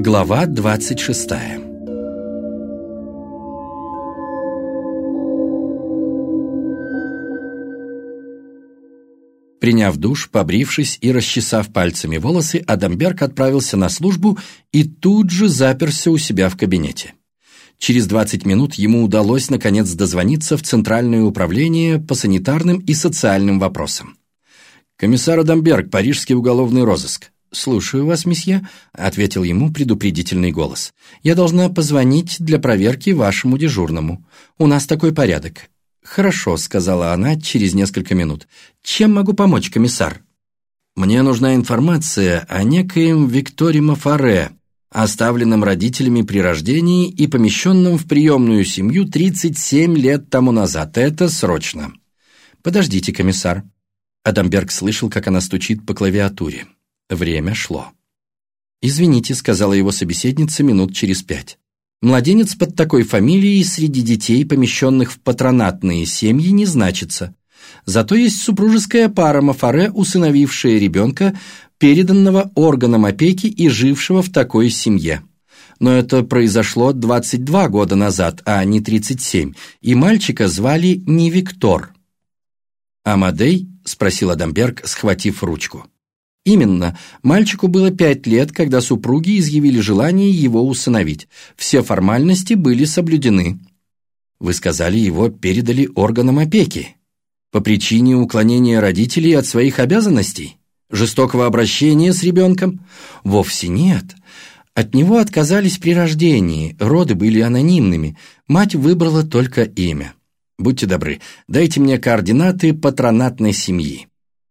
Глава 26 Приняв душ, побрившись и расчесав пальцами волосы, Адамберг отправился на службу и тут же заперся у себя в кабинете. Через 20 минут ему удалось наконец дозвониться в Центральное управление по санитарным и социальным вопросам. «Комиссар Адамберг, Парижский уголовный розыск. «Слушаю вас, месье», — ответил ему предупредительный голос. «Я должна позвонить для проверки вашему дежурному. У нас такой порядок». «Хорошо», — сказала она через несколько минут. «Чем могу помочь, комиссар?» «Мне нужна информация о некоем Викторе Мафаре, оставленном родителями при рождении и помещенном в приемную семью 37 лет тому назад. Это срочно». «Подождите, комиссар». Адамберг слышал, как она стучит по клавиатуре. Время шло. «Извините», — сказала его собеседница минут через пять. «Младенец под такой фамилией среди детей, помещенных в патронатные семьи, не значится. Зато есть супружеская пара Мафаре, усыновившая ребенка, переданного органам опеки и жившего в такой семье. Но это произошло 22 года назад, а не 37, и мальчика звали не Виктор». «Амадей?» — спросил Адамберг, схватив ручку. Именно, мальчику было пять лет, когда супруги изъявили желание его усыновить. Все формальности были соблюдены. Вы сказали, его передали органам опеки. По причине уклонения родителей от своих обязанностей? Жестокого обращения с ребенком? Вовсе нет. От него отказались при рождении, роды были анонимными, мать выбрала только имя. Будьте добры, дайте мне координаты патронатной семьи.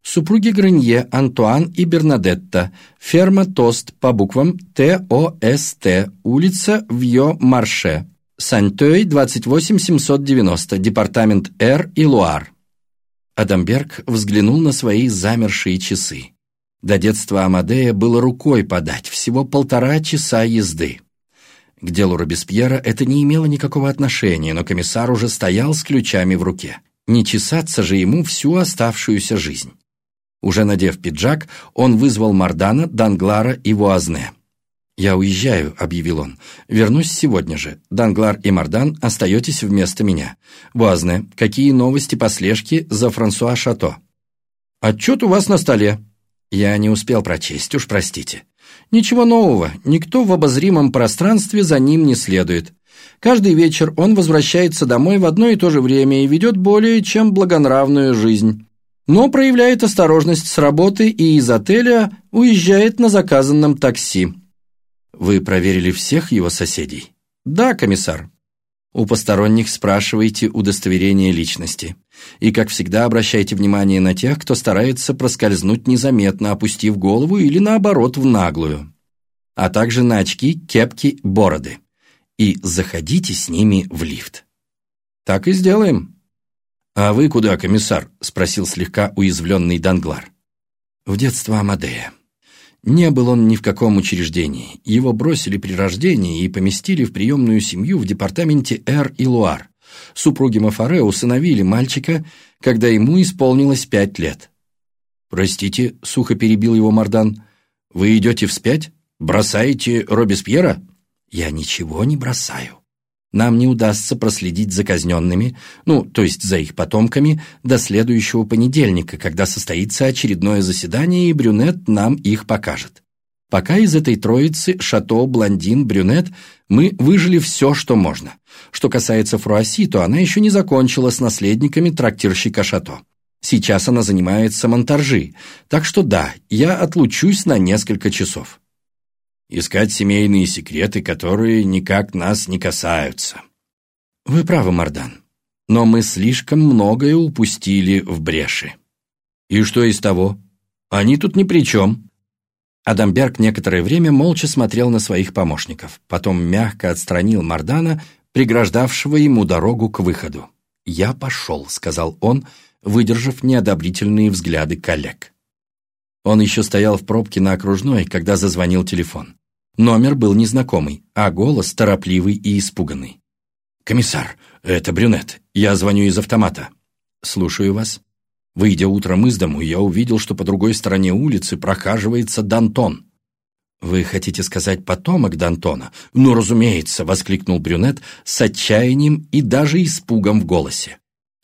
Супруги Гранье, Антуан и Бернадетта. Ферма Тост по буквам Т-О-С-Т. Улица Вьё-Марше. Сантёй, 28790. Департамент Р и Луар. Адамберг взглянул на свои замершие часы. До детства Амадея было рукой подать, всего полтора часа езды. К делу Робеспьера это не имело никакого отношения, но комиссар уже стоял с ключами в руке. Не чесаться же ему всю оставшуюся жизнь. Уже надев пиджак, он вызвал Мардана, Данглара и Вуазне. «Я уезжаю», — объявил он. «Вернусь сегодня же. Данглар и Мардан остаетесь вместо меня. Вуазне, какие новости по слежке за Франсуа Шато?» «Отчет у вас на столе». «Я не успел прочесть, уж простите». «Ничего нового. Никто в обозримом пространстве за ним не следует. Каждый вечер он возвращается домой в одно и то же время и ведет более чем благонравную жизнь но проявляет осторожность с работы и из отеля уезжает на заказанном такси. Вы проверили всех его соседей? Да, комиссар. У посторонних спрашивайте удостоверение личности. И, как всегда, обращайте внимание на тех, кто старается проскользнуть незаметно, опустив голову или, наоборот, в наглую. А также на очки, кепки, бороды. И заходите с ними в лифт. Так и сделаем. «А вы куда, комиссар?» — спросил слегка уязвленный Данглар. «В детство Амадея. Не был он ни в каком учреждении. Его бросили при рождении и поместили в приемную семью в департаменте Эр и Луар. Супруги Мафаре усыновили мальчика, когда ему исполнилось пять лет». «Простите», — сухо перебил его Мардан, — «вы идете вспять? Бросаете Робеспьера?» «Я ничего не бросаю нам не удастся проследить за казненными, ну, то есть за их потомками, до следующего понедельника, когда состоится очередное заседание, и Брюнет нам их покажет. Пока из этой троицы Шато, Блондин, Брюнет мы выжили все, что можно. Что касается Фруасси, то она еще не закончила с наследниками трактирщика Шато. Сейчас она занимается монтажи, так что да, я отлучусь на несколько часов искать семейные секреты, которые никак нас не касаются. Вы правы, Мардан, но мы слишком многое упустили в бреши. И что из того? Они тут ни при чем. Адамберг некоторое время молча смотрел на своих помощников, потом мягко отстранил Мардана, преграждавшего ему дорогу к выходу. «Я пошел», — сказал он, выдержав неодобрительные взгляды коллег. Он еще стоял в пробке на окружной, когда зазвонил телефон. Номер был незнакомый, а голос торопливый и испуганный. «Комиссар, это брюнет. Я звоню из автомата». «Слушаю вас». Выйдя утром из дому, я увидел, что по другой стороне улицы прохаживается Дантон. «Вы хотите сказать потомок Д'Антона?» «Ну, разумеется!» — воскликнул брюнет с отчаянием и даже испугом в голосе.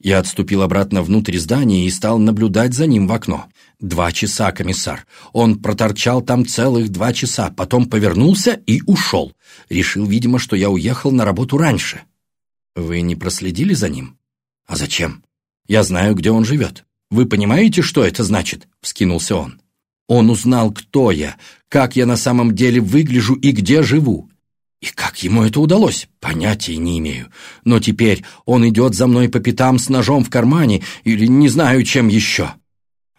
Я отступил обратно внутрь здания и стал наблюдать за ним в окно. Два часа, комиссар. Он проторчал там целых два часа, потом повернулся и ушел. Решил, видимо, что я уехал на работу раньше. Вы не проследили за ним? А зачем? Я знаю, где он живет. Вы понимаете, что это значит? Вскинулся он. Он узнал, кто я, как я на самом деле выгляжу и где живу. И как ему это удалось, понятия не имею. Но теперь он идет за мной по пятам с ножом в кармане или не знаю чем еще.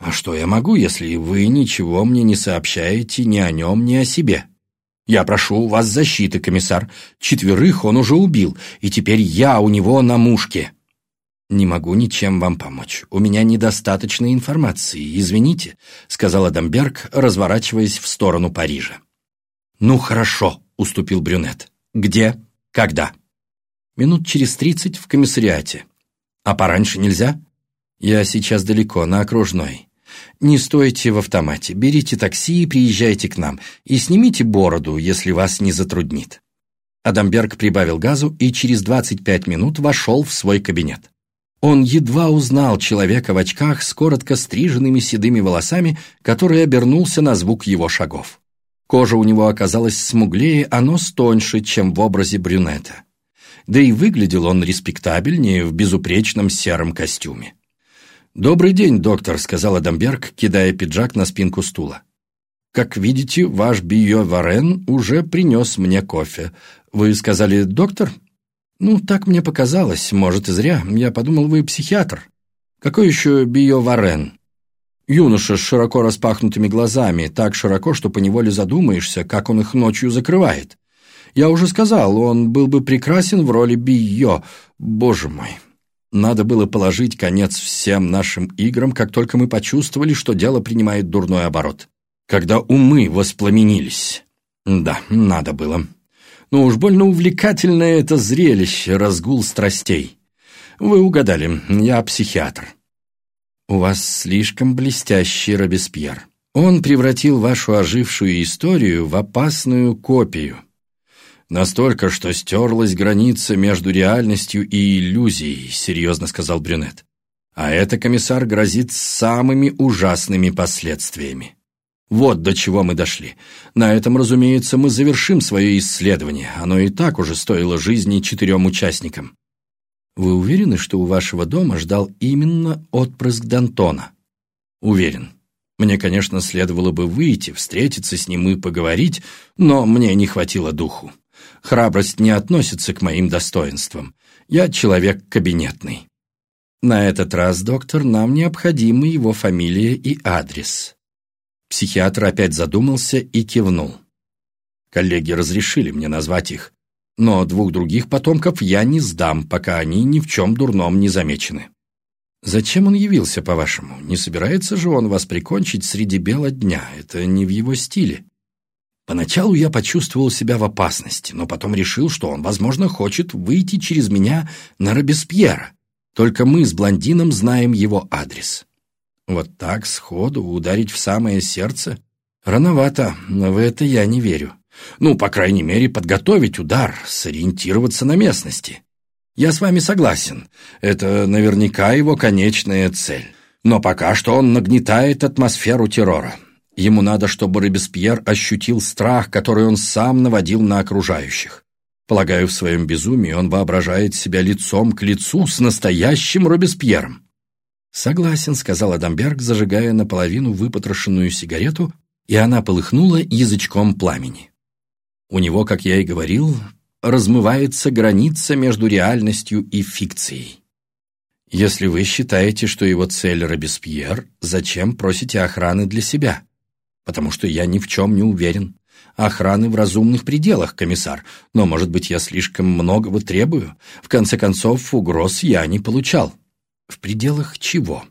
А что я могу, если вы ничего мне не сообщаете ни о нем, ни о себе? Я прошу у вас защиты, комиссар. Четверых он уже убил, и теперь я у него на мушке. «Не могу ничем вам помочь. У меня недостаточно информации, извините», — сказал Адамберг, разворачиваясь в сторону Парижа. «Ну хорошо», — уступил брюнет. «Где? Когда?» «Минут через тридцать в комиссариате. А пораньше нельзя?» «Я сейчас далеко, на окружной. Не стойте в автомате, берите такси и приезжайте к нам, и снимите бороду, если вас не затруднит». Адамберг прибавил газу и через двадцать пять минут вошел в свой кабинет. Он едва узнал человека в очках с коротко стриженными седыми волосами, который обернулся на звук его шагов. Кожа у него оказалась смуглее, а нос тоньше, чем в образе брюнета. Да и выглядел он респектабельнее в безупречном сером костюме. «Добрый день, доктор», — сказал Адамберг, кидая пиджак на спинку стула. «Как видите, ваш Био Варен уже принес мне кофе. Вы сказали, доктор?» «Ну, так мне показалось, может, и зря. Я подумал, вы психиатр. Какой еще биоварен?» Юноша с широко распахнутыми глазами, так широко, что поневоле задумаешься, как он их ночью закрывает. Я уже сказал, он был бы прекрасен в роли био. Боже мой. Надо было положить конец всем нашим играм, как только мы почувствовали, что дело принимает дурной оборот. Когда умы воспламенились. Да, надо было. Но уж больно увлекательное это зрелище, разгул страстей. Вы угадали, я психиатр. У вас слишком блестящий Робеспьер. Он превратил вашу ожившую историю в опасную копию. Настолько, что стерлась граница между реальностью и иллюзией, серьезно сказал Брюнет. А это, комиссар, грозит самыми ужасными последствиями. Вот до чего мы дошли. На этом, разумеется, мы завершим свое исследование. Оно и так уже стоило жизни четырем участникам. Вы уверены, что у вашего дома ждал именно отпрыск Д'Антона? Уверен. Мне, конечно, следовало бы выйти, встретиться с ним и поговорить, но мне не хватило духу. Храбрость не относится к моим достоинствам. Я человек кабинетный. На этот раз, доктор, нам необходимы его фамилия и адрес. Психиатр опять задумался и кивнул. Коллеги разрешили мне назвать их, но двух других потомков я не сдам, пока они ни в чем дурном не замечены. Зачем он явился, по-вашему? Не собирается же он вас прикончить среди бела дня? Это не в его стиле. Поначалу я почувствовал себя в опасности, но потом решил, что он, возможно, хочет выйти через меня на Робеспьера. Только мы с блондином знаем его адрес. Вот так, сходу, ударить в самое сердце? Рановато, но в это я не верю. Ну, по крайней мере, подготовить удар, сориентироваться на местности. Я с вами согласен, это наверняка его конечная цель. Но пока что он нагнетает атмосферу террора. Ему надо, чтобы Робеспьер ощутил страх, который он сам наводил на окружающих. Полагаю, в своем безумии он воображает себя лицом к лицу с настоящим Робеспьером. «Согласен», — сказал Адамберг, зажигая наполовину выпотрошенную сигарету, и она полыхнула язычком пламени. У него, как я и говорил, размывается граница между реальностью и фикцией. Если вы считаете, что его цель Робеспьер, зачем просите охраны для себя? Потому что я ни в чем не уверен. Охраны в разумных пределах, комиссар, но, может быть, я слишком многого требую. В конце концов, угроз я не получал. В пределах чего?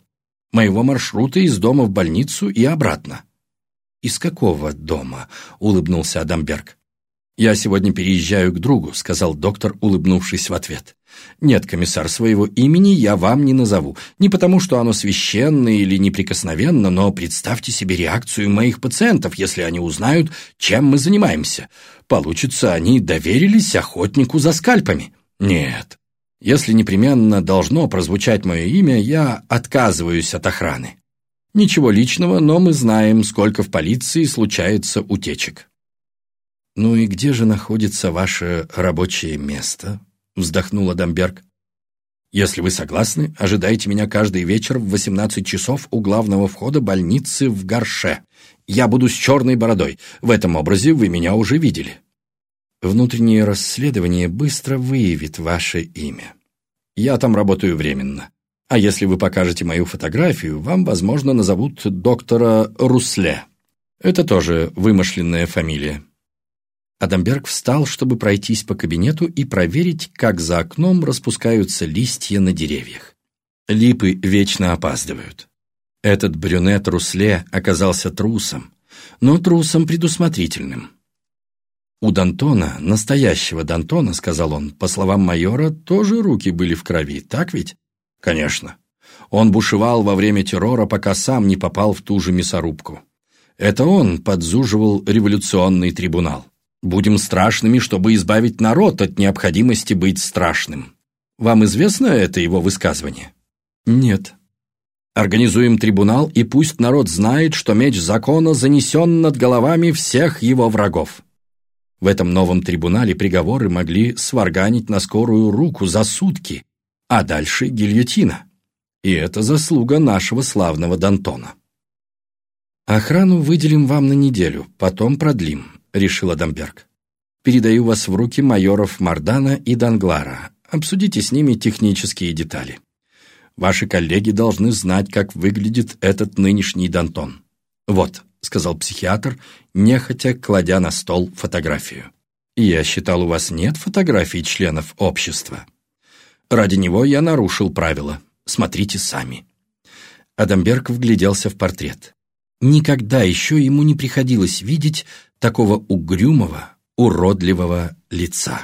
Моего маршрута из дома в больницу и обратно. «Из какого дома?» — улыбнулся Адамберг. «Я сегодня переезжаю к другу», — сказал доктор, улыбнувшись в ответ. Нет, комиссар, своего имени я вам не назову. Не потому, что оно священно или неприкосновенно, но представьте себе реакцию моих пациентов, если они узнают, чем мы занимаемся. Получится, они доверились охотнику за скальпами. Нет. Если непременно должно прозвучать мое имя, я отказываюсь от охраны. Ничего личного, но мы знаем, сколько в полиции случается утечек. «Ну и где же находится ваше рабочее место?» — вздохнул Адамберг. «Если вы согласны, ожидайте меня каждый вечер в 18 часов у главного входа больницы в Горше. Я буду с черной бородой. В этом образе вы меня уже видели». Внутреннее расследование быстро выявит ваше имя. Я там работаю временно. А если вы покажете мою фотографию, вам, возможно, назовут доктора Русле. Это тоже вымышленная фамилия. Адамберг встал, чтобы пройтись по кабинету и проверить, как за окном распускаются листья на деревьях. Липы вечно опаздывают. Этот брюнет Русле оказался трусом, но трусом предусмотрительным. У Дантона, настоящего Дантона, сказал он, по словам майора, тоже руки были в крови, так ведь? Конечно. Он бушевал во время террора, пока сам не попал в ту же мясорубку. Это он подзуживал революционный трибунал. Будем страшными, чтобы избавить народ от необходимости быть страшным. Вам известно это его высказывание? Нет. Организуем трибунал, и пусть народ знает, что меч закона занесен над головами всех его врагов. В этом новом трибунале приговоры могли сварганить на скорую руку за сутки, а дальше гильотина. И это заслуга нашего славного Дантона. Охрану выделим вам на неделю, потом продлим. — решил Адамберг. «Передаю вас в руки майоров Мардана и Данглара. Обсудите с ними технические детали. Ваши коллеги должны знать, как выглядит этот нынешний Дантон. Вот», — сказал психиатр, нехотя кладя на стол фотографию. «Я считал, у вас нет фотографий членов общества. Ради него я нарушил правила. Смотрите сами». Адамберг вгляделся в портрет. Никогда еще ему не приходилось видеть такого угрюмого, уродливого лица.